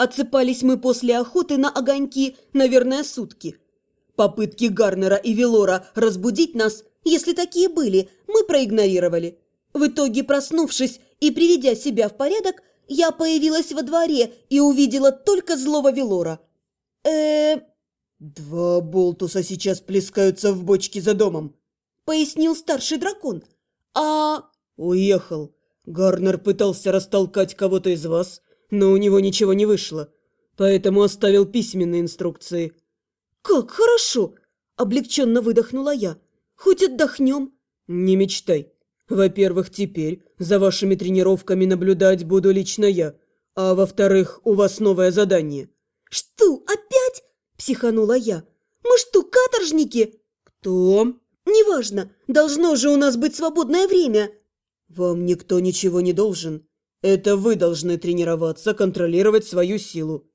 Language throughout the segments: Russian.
Отсыпались мы после охоты на огоньки, наверное, сутки. Попытки Гарнера и Велора разбудить нас, если такие были, мы проигнорировали. В итоге, проснувшись и приведя себя в порядок, я появилась во дворе и увидела только злого Велора. э «Два болтуса сейчас плескаются в бочке за домом», — пояснил старший дракон. «А...» «Уехал. Гарнер пытался растолкать кого-то из вас, но у него ничего не вышло, поэтому оставил письменные инструкции». «Как хорошо!» – облегченно выдохнула я. «Хоть отдохнем». «Не мечтай. Во-первых, теперь за вашими тренировками наблюдать буду лично я, а во-вторых, у вас новое задание». «Что, опять?» – психанула я. «Мы что, каторжники?» «Кто?» «Неважно, должно же у нас быть свободное время». «Вам никто ничего не должен. Это вы должны тренироваться, контролировать свою силу».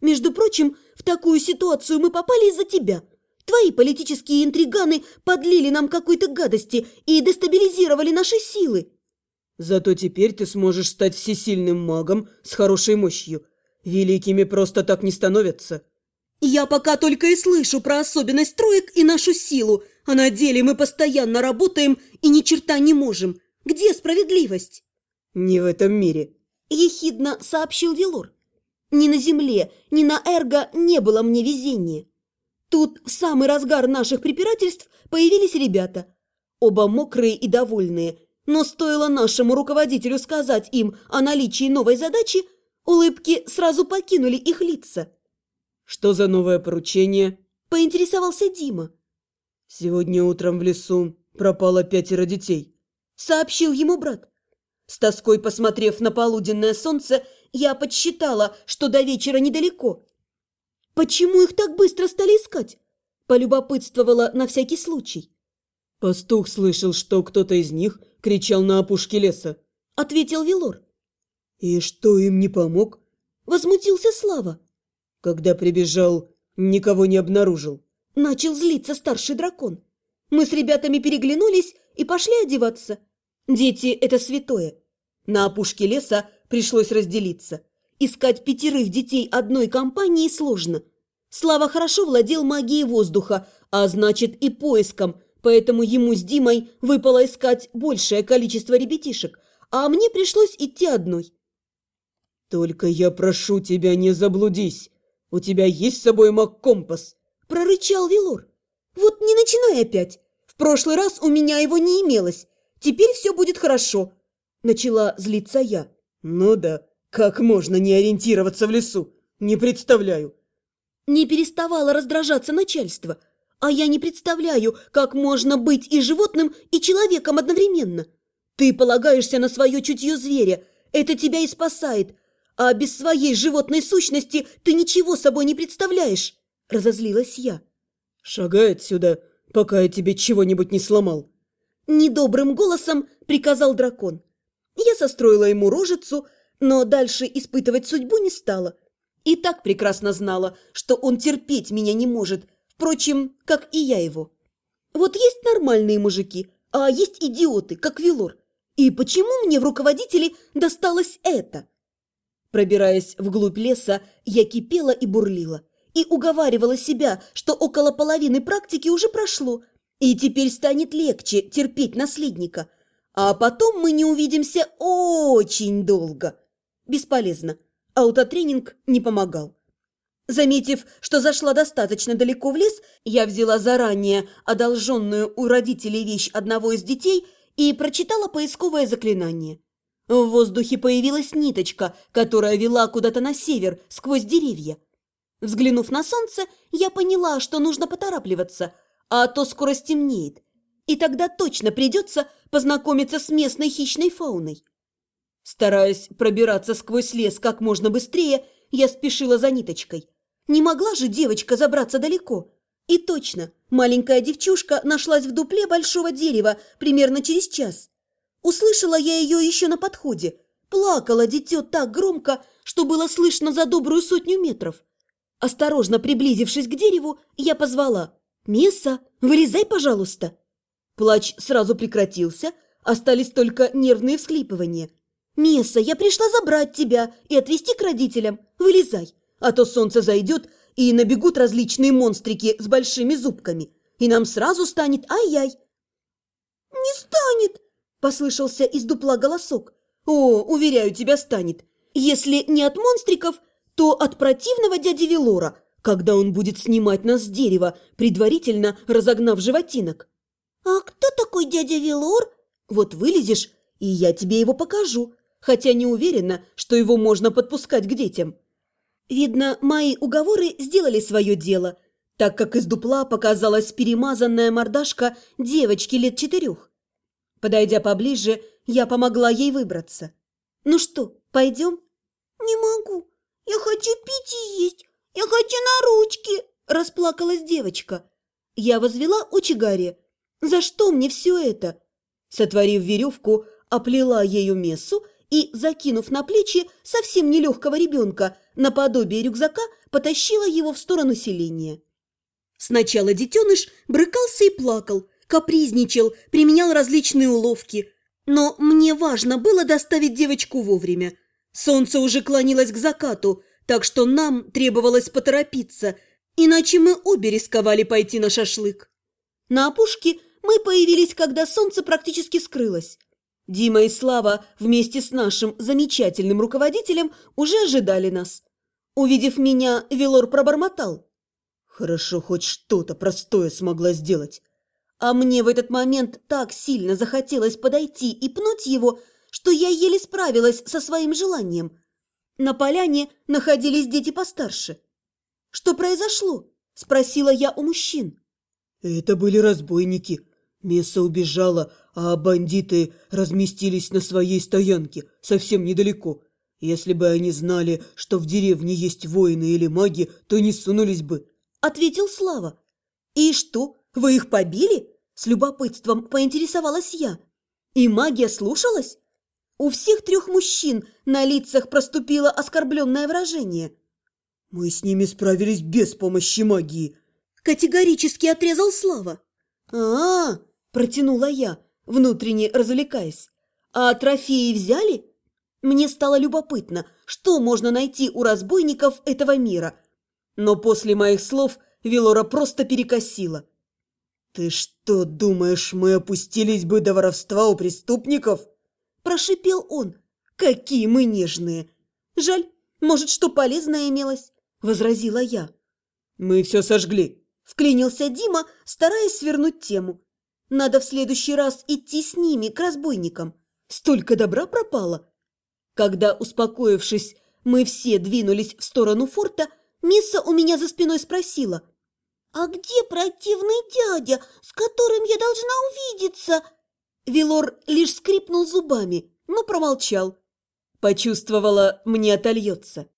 «Между прочим, в такую ситуацию мы попали из-за тебя. Твои политические интриганы подлили нам какой-то гадости и дестабилизировали наши силы». «Зато теперь ты сможешь стать всесильным магом с хорошей мощью. Великими просто так не становятся». «Я пока только и слышу про особенность троек и нашу силу, а на деле мы постоянно работаем и ни черта не можем. Где справедливость?» «Не в этом мире», – ехидно сообщил Велор. «Ни на Земле, ни на Эрго не было мне везения. Тут в самый разгар наших препирательств появились ребята. Оба мокрые и довольные, но стоило нашему руководителю сказать им о наличии новой задачи, улыбки сразу покинули их лица». «Что за новое поручение?» – поинтересовался Дима. «Сегодня утром в лесу пропало пятеро детей», – сообщил ему брат. С тоской посмотрев на полуденное солнце, я подсчитала, что до вечера недалеко. «Почему их так быстро стали искать?» – полюбопытствовала на всякий случай. «Пастух слышал, что кто-то из них кричал на опушке леса», – ответил Вилор. «И что им не помог?» – возмутился Слава. «Когда прибежал, никого не обнаружил». Начал злиться старший дракон. Мы с ребятами переглянулись и пошли одеваться. Дети – это святое. На опушке леса пришлось разделиться. Искать пятерых детей одной компании сложно. Слава хорошо владел магией воздуха, а значит и поиском, поэтому ему с Димой выпало искать большее количество ребятишек, а мне пришлось идти одной. «Только я прошу тебя, не заблудись. У тебя есть с собой маг-компас?» – прорычал Вилор. «Вот не начинай опять. В прошлый раз у меня его не имелось. Теперь все будет хорошо», – начала злиться я. «Ну да, как можно не ориентироваться в лесу? Не представляю». Не переставало раздражаться начальство, а я не представляю, как можно быть и животным, и человеком одновременно. Ты полагаешься на свое чутье зверя, это тебя и спасает, а без своей животной сущности ты ничего собой не представляешь», – разозлилась я. «Шагай отсюда, пока я тебе чего-нибудь не сломал», Недобрым голосом приказал дракон. Я состроила ему рожицу, но дальше испытывать судьбу не стала. И так прекрасно знала, что он терпеть меня не может, впрочем, как и я его. Вот есть нормальные мужики, а есть идиоты, как Вилор. И почему мне в руководители досталось это? Пробираясь вглубь леса, я кипела и бурлила. И уговаривала себя, что около половины практики уже прошло, и теперь станет легче терпеть наследника. А потом мы не увидимся очень долго. Бесполезно. Аутотренинг не помогал. Заметив, что зашла достаточно далеко в лес, я взяла заранее одолженную у родителей вещь одного из детей и прочитала поисковое заклинание. В воздухе появилась ниточка, которая вела куда-то на север, сквозь деревья. Взглянув на солнце, я поняла, что нужно поторапливаться – а то скоро стемнеет, и тогда точно придется познакомиться с местной хищной фауной. Стараясь пробираться сквозь лес как можно быстрее, я спешила за ниточкой. Не могла же девочка забраться далеко. И точно, маленькая девчушка нашлась в дупле большого дерева примерно через час. Услышала я ее еще на подходе. Плакала дитё так громко, что было слышно за добрую сотню метров. Осторожно приблизившись к дереву, я позвала – «Месса, вылезай, пожалуйста!» Плач сразу прекратился, остались только нервные всхлипывания. «Месса, я пришла забрать тебя и отвезти к родителям, Вылезай, а то солнце зайдет, и набегут различные монстрики с большими зубками, и нам сразу станет ай-яй». «Не станет!» – послышался из дупла голосок. «О, уверяю, тебя станет. Если не от монстриков, то от противного дяди Велора, когда он будет снимать нас с дерева, предварительно разогнав животинок». «А кто такой дядя Велор?» «Вот вылезешь, и я тебе его покажу, хотя не уверена, что его можно подпускать к детям». Видно, мои уговоры сделали свое дело, так как из дупла показалась перемазанная мордашка девочки лет четырех. Подойдя поближе, я помогла ей выбраться. «Ну что, пойдем?» «Не могу. Я хочу пить и есть. Я хочу на ручки!» – расплакалась девочка. Я возвела очи Гарри. «За что мне все это?» Сотворив веревку, оплела ею мессу и, закинув на плечи совсем нелегкого ребенка, наподобие рюкзака, потащила его в сторону селения. Сначала детеныш брыкался и плакал, капризничал, применял различные уловки. Но мне важно было доставить девочку вовремя. Солнце уже клонилось к закату, так что нам требовалось поторопиться, иначе мы обе рисковали пойти на шашлык. На опушке мы появились, когда солнце практически скрылось. Дима и Слава вместе с нашим замечательным руководителем уже ожидали нас. Увидев меня, Велор пробормотал. «Хорошо, хоть что-то простое смогла сделать». А мне в этот момент так сильно захотелось подойти и пнуть его, что я еле справилась со своим желанием. На поляне находились дети постарше. «Что произошло?» – спросила я у мужчин. «Это были разбойники. Месса убежала, а бандиты разместились на своей стоянке совсем недалеко. Если бы они знали, что в деревне есть воины или маги, то не сунулись бы. Ответил Слава. И что, вы их побили? С любопытством поинтересовалась я. И магия слушалась? У всех трех мужчин на лицах проступило оскорбленное выражение. Мы с ними справились без помощи магии. Категорически отрезал Слава. А-а-а! Протянула я, внутренне развлекаясь. «А трофеи взяли?» Мне стало любопытно, что можно найти у разбойников этого мира. Но после моих слов Велора просто перекосила. «Ты что, думаешь, мы опустились бы до воровства у преступников?» Прошипел он. «Какие мы нежные!» «Жаль, может, что полезное имелось?» Возразила я. «Мы все сожгли», – вклинился Дима, стараясь свернуть тему. Надо в следующий раз идти с ними, к разбойникам. Столько добра пропало. Когда, успокоившись, мы все двинулись в сторону форта, Мисса у меня за спиной спросила. «А где противный дядя, с которым я должна увидеться?» Вилор лишь скрипнул зубами, но промолчал. Почувствовала, мне отольется.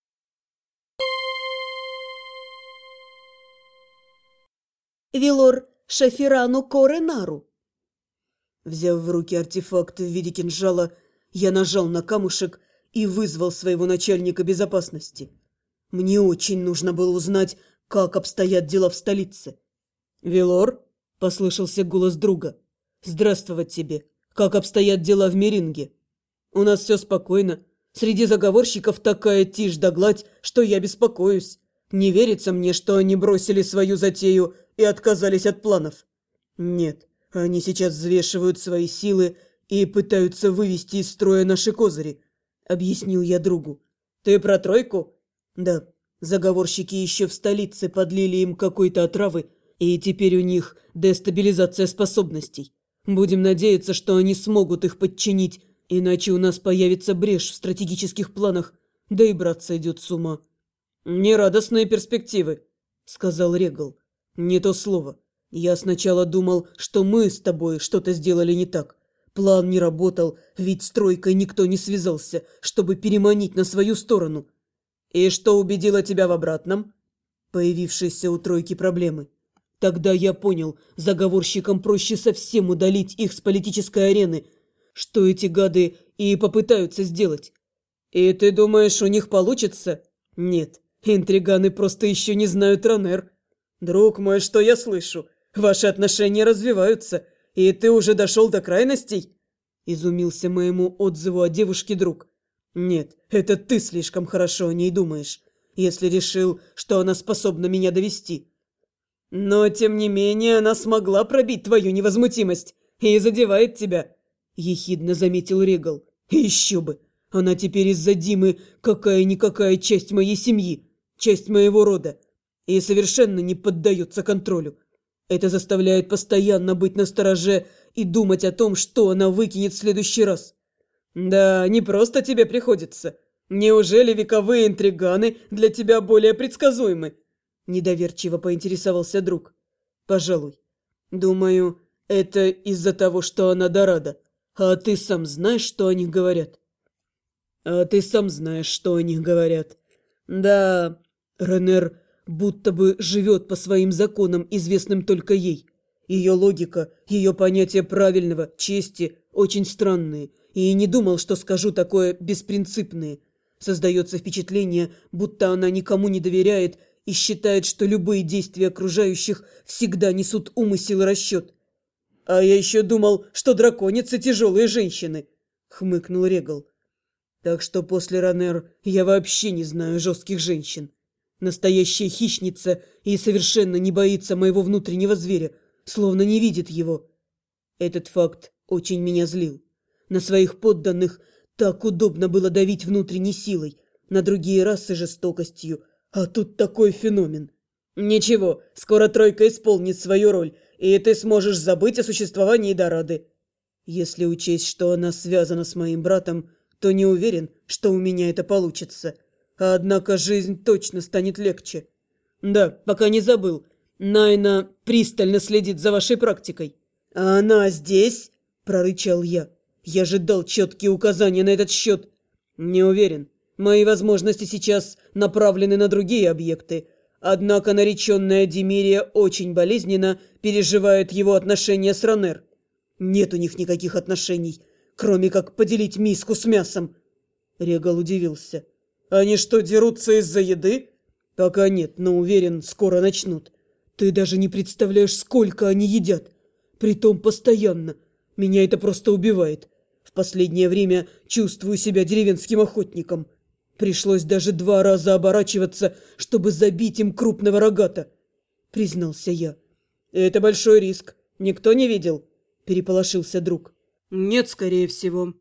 Вилор Шафирану Коренару. Взяв в руки артефакт в виде кинжала, я нажал на камушек и вызвал своего начальника безопасности. Мне очень нужно было узнать, как обстоят дела в столице. «Велор?» – послышался голос друга. «Здравствовать тебе. Как обстоят дела в Меринге?» «У нас все спокойно. Среди заговорщиков такая тишь да гладь, что я беспокоюсь. Не верится мне, что они бросили свою затею и отказались от планов. Нет, они сейчас взвешивают свои силы и пытаются вывести из строя наши козыри, объяснил я другу. Ты про тройку? Да. Заговорщики еще в столице подлили им какой-то отравы, и теперь у них дестабилизация способностей. Будем надеяться, что они смогут их подчинить, иначе у нас появится брешь в стратегических планах, да и брат сойдет с ума. «Нерадостные перспективы», — сказал Регал. «Не то слово. Я сначала думал, что мы с тобой что-то сделали не так. План не работал, ведь стройкой никто не связался, чтобы переманить на свою сторону. И что убедило тебя в обратном?» Появившиеся у тройки проблемы. Тогда я понял, заговорщикам проще совсем удалить их с политической арены, что эти гады и попытаются сделать. И ты думаешь, у них получится? Нет, интриганы просто еще не знают Ранер. «Друг мой, что я слышу? Ваши отношения развиваются, и ты уже дошел до крайностей?» Изумился моему отзыву о девушке друг. «Нет, это ты слишком хорошо о ней думаешь. если решил, что она способна меня довести. Но, тем не менее, она смогла пробить твою невозмутимость и задевает тебя, — ехидно заметил Регал. Еще бы! Она теперь из-за Димы какая-никакая часть моей семьи, часть моего рода, и совершенно не поддается контролю. Это заставляет постоянно быть настороже и думать о том, что она выкинет в следующий раз. Да, не просто тебе приходится. Неужели вековые интриганы для тебя более предсказуемы? Недоверчиво поинтересовался друг. Пожалуй. Думаю, это из-за того, что она Дорада. А ты сам знаешь, что о них говорят? А ты сам знаешь, что о них говорят. Да, Ренер будто бы живет по своим законам, известным только ей. Ее логика, ее понятия правильного, чести очень странные, и не думал, что скажу такое беспринципные. Создается впечатление, будто она никому не доверяет и считает, что любые действия окружающих всегда несут умысел и расчет. «А я еще думал, что драконицы тяжелые женщины», — хмыкнул Регал. «Так что после Ранер я вообще не знаю жестких женщин». Настоящая хищница и совершенно не боится моего внутреннего зверя, словно не видит его. Этот факт очень меня злил. На своих подданных так удобно было давить внутренней силой, на другие расы жестокостью, а тут такой феномен. Ничего, скоро тройка исполнит свою роль, и ты сможешь забыть о существовании Дорады. Если учесть, что она связана с моим братом, то не уверен, что у меня это получится. Однако жизнь точно станет легче. Да, пока не забыл. Найна пристально следит за вашей практикой. А она здесь? Прорычал я. Я же дал четкие указания на этот счет. Не уверен. Мои возможности сейчас направлены на другие объекты. Однако нареченная Демирия очень болезненно переживает его отношения с Ранер. Нет у них никаких отношений, кроме как поделить миску с мясом. Регал удивился. Они что, дерутся из-за еды? Пока нет, но уверен, скоро начнут. Ты даже не представляешь, сколько они едят. Притом постоянно. Меня это просто убивает. В последнее время чувствую себя деревенским охотником. Пришлось даже два раза оборачиваться, чтобы забить им крупного рогата. Признался я. Это большой риск. Никто не видел? Переполошился друг. Нет, скорее всего.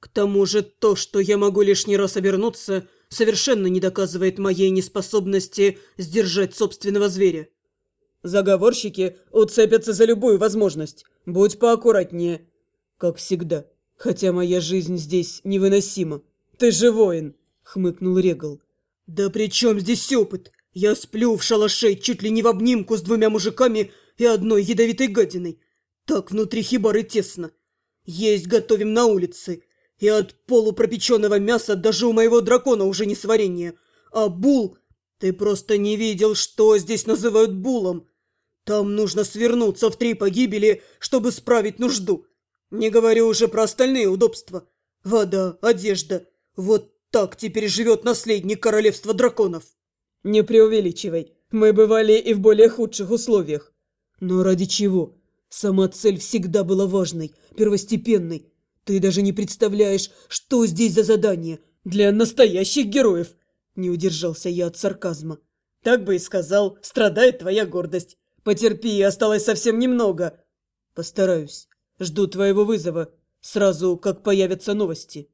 К тому же то, что я могу лишний раз обернуться, совершенно не доказывает моей неспособности сдержать собственного зверя. Заговорщики уцепятся за любую возможность. Будь поаккуратнее. Как всегда. Хотя моя жизнь здесь невыносима. Ты же воин, хмыкнул Регал. Да при чем здесь опыт? Я сплю в шалаше чуть ли не в обнимку с двумя мужиками и одной ядовитой гадиной. Так внутри хибары тесно. Есть готовим на улице. И от полупропеченного мяса даже у моего дракона уже не сварение. А бул... Ты просто не видел, что здесь называют булом. Там нужно свернуться в три погибели, чтобы справить нужду. Не говорю уже про остальные удобства. Вода, одежда. Вот так теперь живет наследник королевства драконов. Не преувеличивай. Мы бывали и в более худших условиях. Но ради чего? Сама цель всегда была важной, первостепенной. Ты даже не представляешь, что здесь за задание для настоящих героев. Не удержался я от сарказма. Так бы и сказал, страдает твоя гордость. Потерпи, осталось совсем немного. Постараюсь. Жду твоего вызова, сразу как появятся новости.